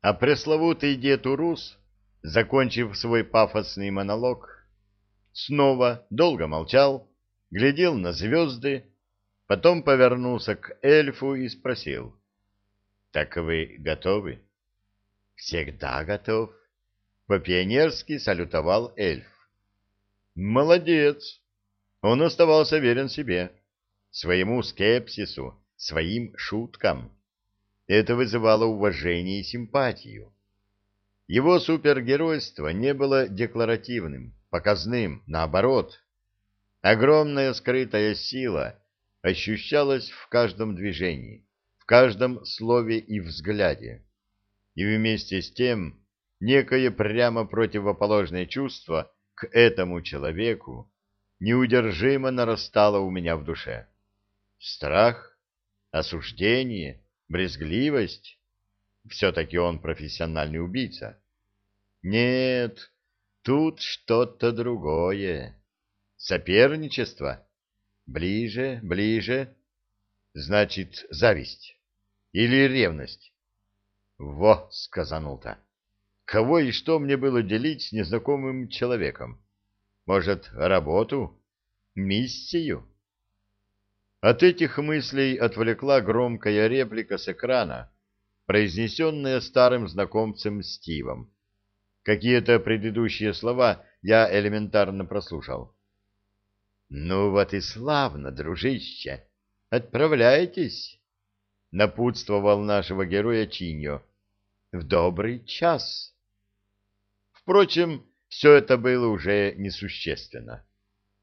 А пресловутый дед Урус, закончив свой пафосный монолог, снова долго молчал, глядел на звезды, потом повернулся к эльфу и спросил. — Так вы готовы? — Всегда готов. По-пионерски салютовал эльф. — Молодец! Он оставался верен себе, своему скепсису, своим шуткам. Это вызывало уважение и симпатию. Его супергеройство не было декларативным, показным, наоборот. Огромная скрытая сила ощущалась в каждом движении, в каждом слове и взгляде. И вместе с тем некое прямо противоположное чувство к этому человеку неудержимо нарастало у меня в душе. Страх, осуждение, брезгливость. Все-таки он профессиональный убийца. Нет, тут что-то другое. Соперничество. Ближе, ближе. Значит, зависть. Или ревность. Во, сказанул-то. Кого и что мне было делить с незнакомым человеком? Может, работу? Миссию? От этих мыслей отвлекла громкая реплика с экрана, произнесенная старым знакомцем Стивом. Какие-то предыдущие слова я элементарно прослушал. — Ну вот и славно, дружище! Отправляйтесь! — напутствовал нашего героя Чиньо. — В добрый час! Впрочем, все это было уже несущественно.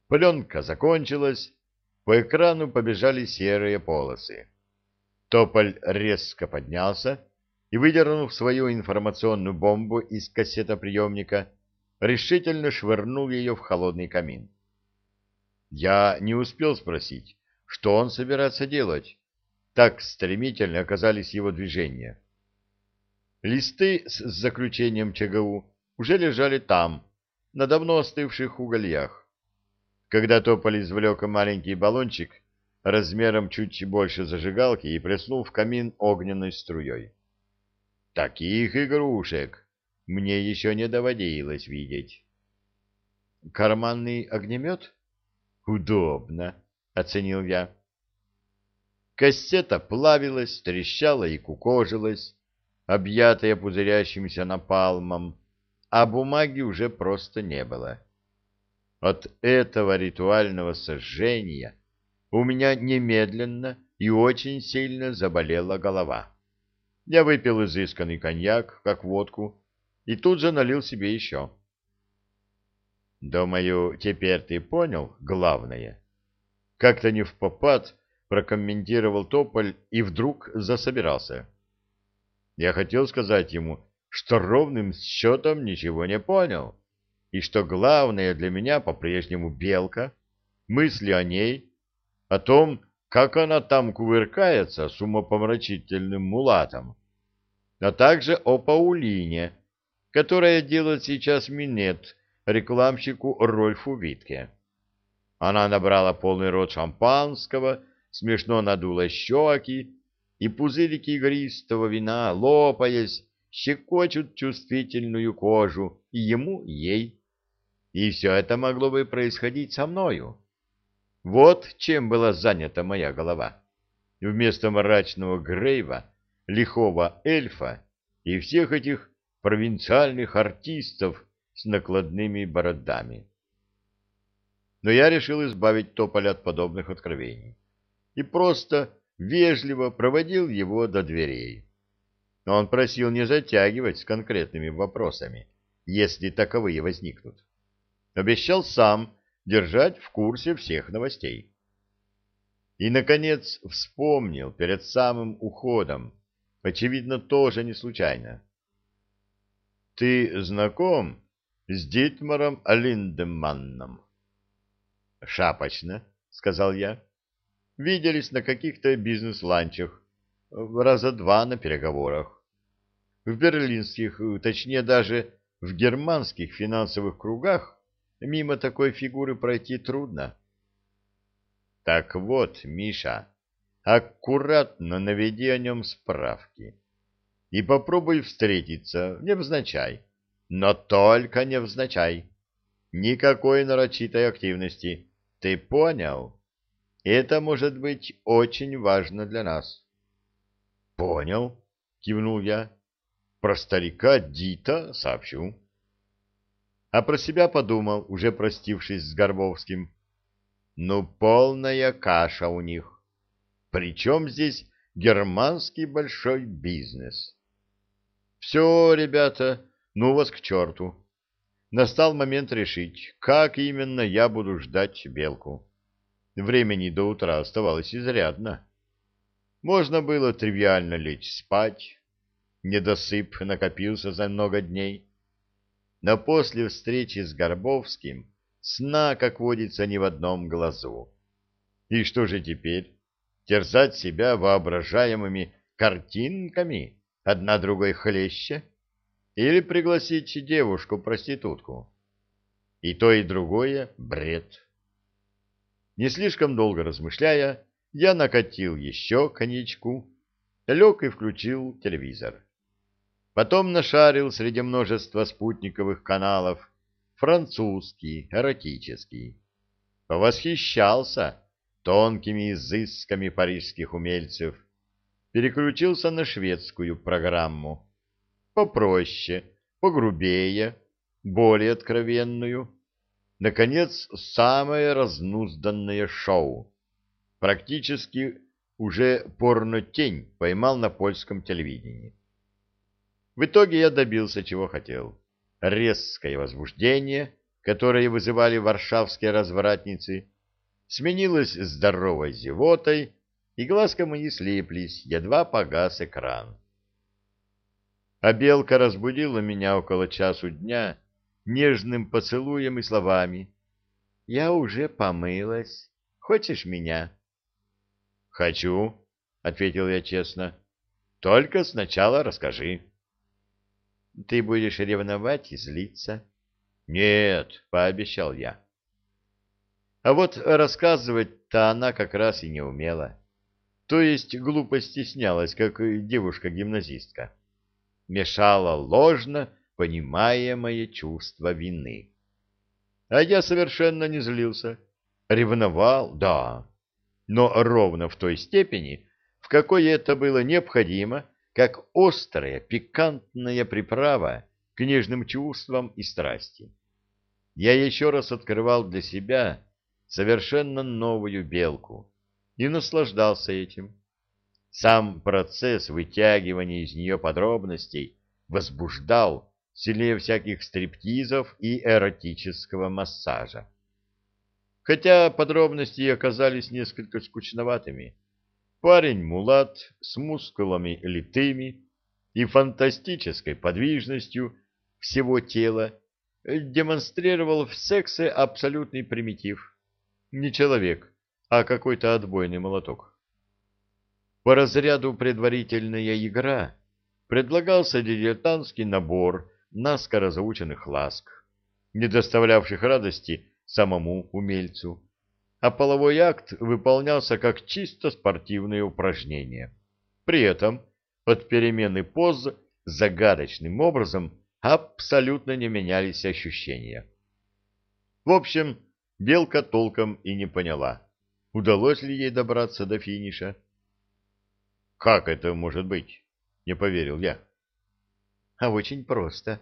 Пленка закончилась, по экрану побежали серые полосы. Тополь резко поднялся и, выдернув свою информационную бомбу из кассетоприемника, решительно швырнул ее в холодный камин. Я не успел спросить, что он собирается делать. Так стремительно оказались его движения. Листы с заключением ЧГУ уже лежали там, на давно остывших угольях когда Тополь извлек маленький баллончик размером чуть больше зажигалки и плеснул в камин огненной струей. Таких игрушек мне еще не доводилось видеть. Карманный огнемет? Удобно, оценил я. Кассета плавилась, трещала и кукожилась, объятая пузырящимся напалмом, а бумаги уже просто не было. От этого ритуального сожжения у меня немедленно и очень сильно заболела голова. Я выпил изысканный коньяк, как водку, и тут же налил себе еще. Думаю, теперь ты понял главное. Как-то не в попад прокомментировал Тополь и вдруг засобирался. Я хотел сказать ему, что ровным счетом ничего не понял и что главное для меня по-прежнему белка, мысли о ней, о том, как она там кувыркается с умопомрачительным мулатом, а также о Паулине, которая делает сейчас минет рекламщику Рольфу Витке. Она набрала полный рот шампанского, смешно надула щеки, и пузырики игристого вина, лопаясь, щекочут чувствительную кожу и ему, и ей. И все это могло бы происходить со мною. Вот чем была занята моя голова. Вместо мрачного Грейва, лихого эльфа и всех этих провинциальных артистов с накладными бородами. Но я решил избавить Тополя от подобных откровений и просто вежливо проводил его до дверей. Но он просил не затягивать с конкретными вопросами, если таковые возникнут. Обещал сам держать в курсе всех новостей. И, наконец, вспомнил перед самым уходом, очевидно, тоже не случайно. «Ты знаком с Дитмаром Линдеманном?» «Шапочно», — сказал я. «Виделись на каких-то бизнес-ланчах, раза два на переговорах. В берлинских, точнее даже в германских финансовых кругах Мимо такой фигуры пройти трудно. Так вот, Миша, аккуратно наведи о нем справки. и попробуй встретиться, невзначай. Но только невзначай. Никакой нарочитой активности. Ты понял? Это может быть очень важно для нас. — Понял, — кивнул я. — Про старика Дита сообщу. А про себя подумал, уже простившись с Горбовским. Ну, полная каша у них. Причем здесь германский большой бизнес? Все, ребята, ну вас к черту. Настал момент решить, как именно я буду ждать белку. Времени до утра оставалось изрядно. Можно было тривиально лечь спать. Недосып накопился за много дней. Но после встречи с Горбовским сна, как водится, ни в одном глазу. И что же теперь? Терзать себя воображаемыми картинками, одна другой хлеще? Или пригласить девушку-проститутку? И то, и другое — бред. Не слишком долго размышляя, я накатил еще коньячку, лег и включил телевизор. Потом нашарил среди множества спутниковых каналов французский, эротический. Повосхищался тонкими изысками парижских умельцев. Переключился на шведскую программу. Попроще, погрубее, более откровенную. Наконец, самое разнузданное шоу. Практически уже порно-тень поймал на польском телевидении. В итоге я добился, чего хотел. Резкое возбуждение, которое вызывали варшавские развратницы, сменилось здоровой зевотой, и глазка мои слеплись, едва погас экран. А белка разбудила меня около часу дня, нежным поцелуем и словами. «Я уже помылась. Хочешь меня?» «Хочу», — ответил я честно. «Только сначала расскажи». «Ты будешь ревновать и злиться?» «Нет», — пообещал я. А вот рассказывать-то она как раз и не умела. То есть глупо стеснялась, как девушка-гимназистка. Мешала ложно понимаемое чувство вины. А я совершенно не злился. Ревновал, да, но ровно в той степени, в какой это было необходимо, как острая, пикантная приправа к нежным чувствам и страсти. Я еще раз открывал для себя совершенно новую белку и наслаждался этим. Сам процесс вытягивания из нее подробностей возбуждал сильнее всяких стриптизов и эротического массажа. Хотя подробности оказались несколько скучноватыми. Парень-мулат с мускулами литыми и фантастической подвижностью всего тела демонстрировал в сексе абсолютный примитив. Не человек, а какой-то отбойный молоток. По разряду предварительная игра предлагался дилетантский набор наскоро заученных ласк, не доставлявших радости самому умельцу, а половой акт выполнялся как чисто спортивное упражнение. При этом от перемены поз загадочным образом абсолютно не менялись ощущения. В общем, Белка толком и не поняла, удалось ли ей добраться до финиша. «Как это может быть?» — не поверил я. А очень просто.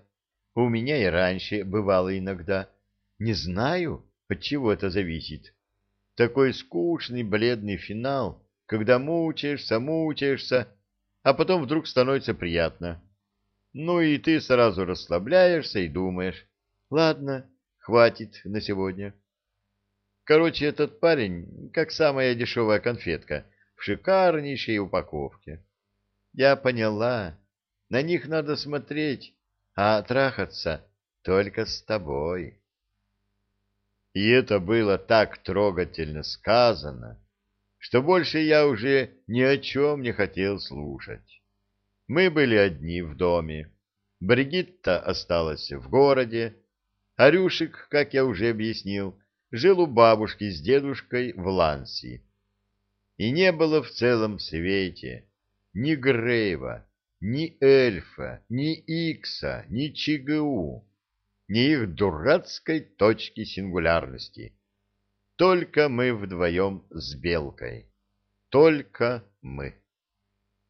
У меня и раньше бывало иногда. Не знаю, от чего это зависит. Такой скучный бледный финал, когда мучаешься, мучаешься, а потом вдруг становится приятно. Ну и ты сразу расслабляешься и думаешь, ладно, хватит на сегодня. Короче, этот парень, как самая дешевая конфетка, в шикарнейшей упаковке. Я поняла, на них надо смотреть, а трахаться только с тобой. И это было так трогательно сказано, что больше я уже ни о чем не хотел слушать. Мы были одни в доме. Бригитта осталась в городе. Арюшик, как я уже объяснил, жил у бабушки с дедушкой в Ланси. И не было в целом свете ни Грейва, ни эльфа, ни икса, ни ЧГУ, ни их дурацкой точки сингулярности. Только мы вдвоем с Белкой. Только мы.